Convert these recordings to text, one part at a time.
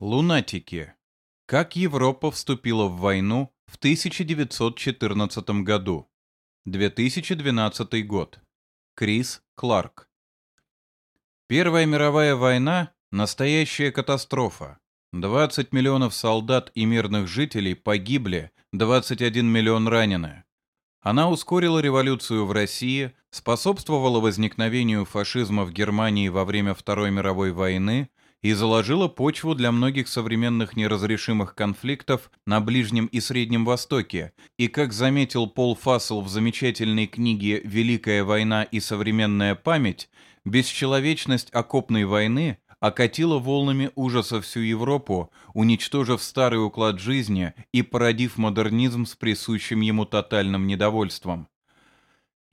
Лунатики. Как Европа вступила в войну в 1914 году. 2012 год. Крис Кларк. Первая мировая война – настоящая катастрофа. 20 миллионов солдат и мирных жителей погибли, 21 миллион ранены. Она ускорила революцию в России, способствовала возникновению фашизма в Германии во время Второй мировой войны и заложила почву для многих современных неразрешимых конфликтов на Ближнем и Среднем Востоке. И, как заметил Пол Фассел в замечательной книге «Великая война и современная память», бесчеловечность окопной войны окатила волнами ужаса всю Европу, уничтожив старый уклад жизни и породив модернизм с присущим ему тотальным недовольством.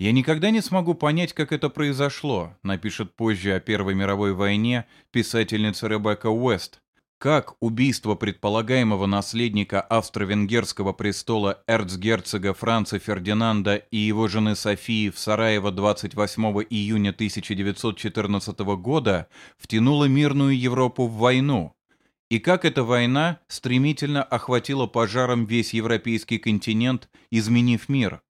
«Я никогда не смогу понять, как это произошло», напишет позже о Первой мировой войне писательница Ребекка Уэст. Как убийство предполагаемого наследника австро-венгерского престола эрцгерцога Франца Фердинанда и его жены Софии в Сараево 28 июня 1914 года втянуло мирную Европу в войну, и как эта война стремительно охватила пожаром весь европейский континент, изменив мир.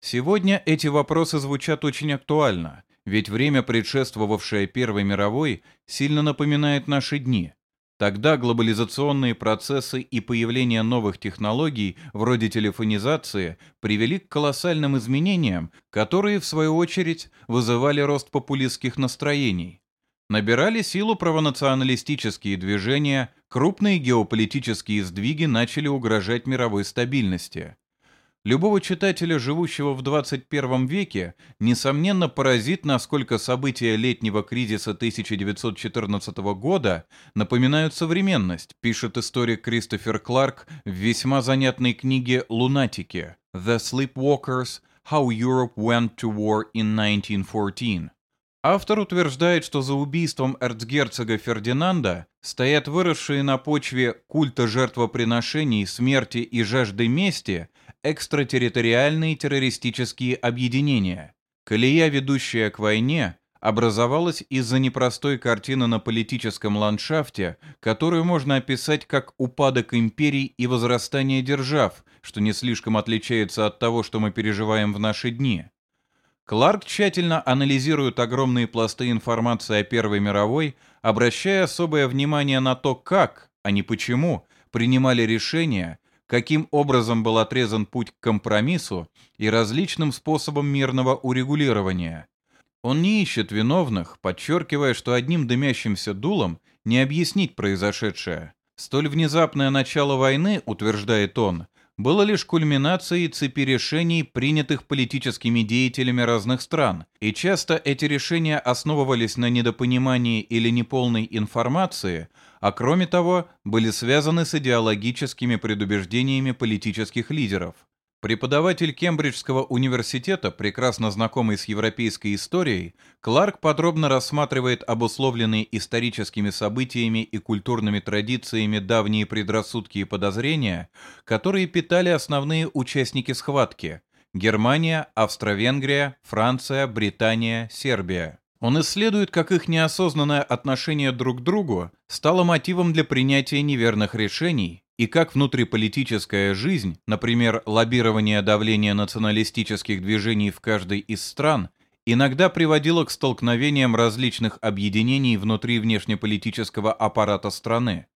Сегодня эти вопросы звучат очень актуально, ведь время, предшествовавшее Первой мировой, сильно напоминает наши дни. Тогда глобализационные процессы и появление новых технологий, вроде телефонизации, привели к колоссальным изменениям, которые, в свою очередь, вызывали рост популистских настроений. Набирали силу правонационалистические движения, крупные геополитические сдвиги начали угрожать мировой стабильности. Любого читателя, живущего в 21 веке, несомненно поразит, насколько события летнего кризиса 1914 года напоминают современность, пишет историк Кристофер Кларк в весьма занятной книге «Лунатики» «The Sleepwalkers. How Europe Went to War in 1914». Автор утверждает, что за убийством эрцгерцога Фердинанда стоят выросшие на почве культа жертвоприношений, смерти и жажды мести экстратерриториальные террористические объединения. Колея, ведущая к войне, образовалась из-за непростой картины на политическом ландшафте, которую можно описать как упадок империй и возрастание держав, что не слишком отличается от того, что мы переживаем в наши дни. Кларк тщательно анализирует огромные пласты информации о Первой мировой, обращая особое внимание на то, как, а не почему, принимали решения, каким образом был отрезан путь к компромиссу и различным способам мирного урегулирования. Он не ищет виновных, подчеркивая, что одним дымящимся дулом не объяснить произошедшее. Столь внезапное начало войны, утверждает он, было лишь кульминацией цепи решений, принятых политическими деятелями разных стран, и часто эти решения основывались на недопонимании или неполной информации, а кроме того, были связаны с идеологическими предубеждениями политических лидеров. Преподаватель Кембриджского университета, прекрасно знакомый с европейской историей, Кларк подробно рассматривает обусловленные историческими событиями и культурными традициями давние предрассудки и подозрения, которые питали основные участники схватки – Германия, Австро-Венгрия, Франция, Британия, Сербия. Он исследует, как их неосознанное отношение друг к другу стало мотивом для принятия неверных решений и как внутриполитическая жизнь, например, лоббирование давления националистических движений в каждой из стран, иногда приводило к столкновениям различных объединений внутри внешнеполитического аппарата страны.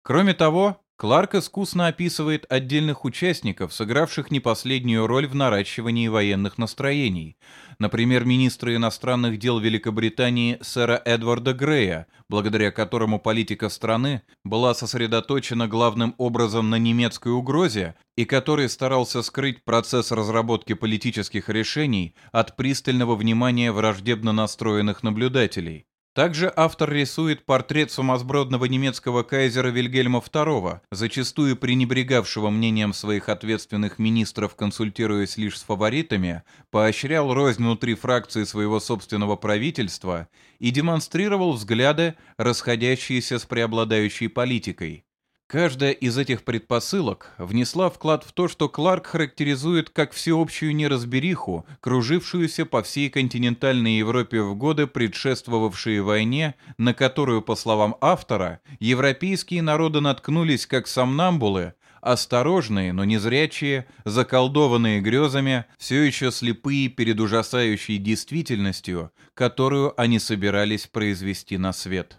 Кроме того, Кларк искусно описывает отдельных участников, сыгравших не последнюю роль в наращивании военных настроений. Например, министра иностранных дел Великобритании сэра Эдварда Грея, благодаря которому политика страны была сосредоточена главным образом на немецкой угрозе и который старался скрыть процесс разработки политических решений от пристального внимания враждебно настроенных наблюдателей. Также автор рисует портрет сумасбродного немецкого кайзера Вильгельма II, зачастую пренебрегавшего мнением своих ответственных министров, консультируясь лишь с фаворитами, поощрял рознь внутри фракции своего собственного правительства и демонстрировал взгляды, расходящиеся с преобладающей политикой. Каждая из этих предпосылок внесла вклад в то, что Кларк характеризует как всеобщую неразбериху, кружившуюся по всей континентальной Европе в годы, предшествовавшие войне, на которую, по словам автора, европейские народы наткнулись как сомнамбулы, осторожные, но незрячие, заколдованные грезами, все еще слепые перед ужасающей действительностью, которую они собирались произвести на свет.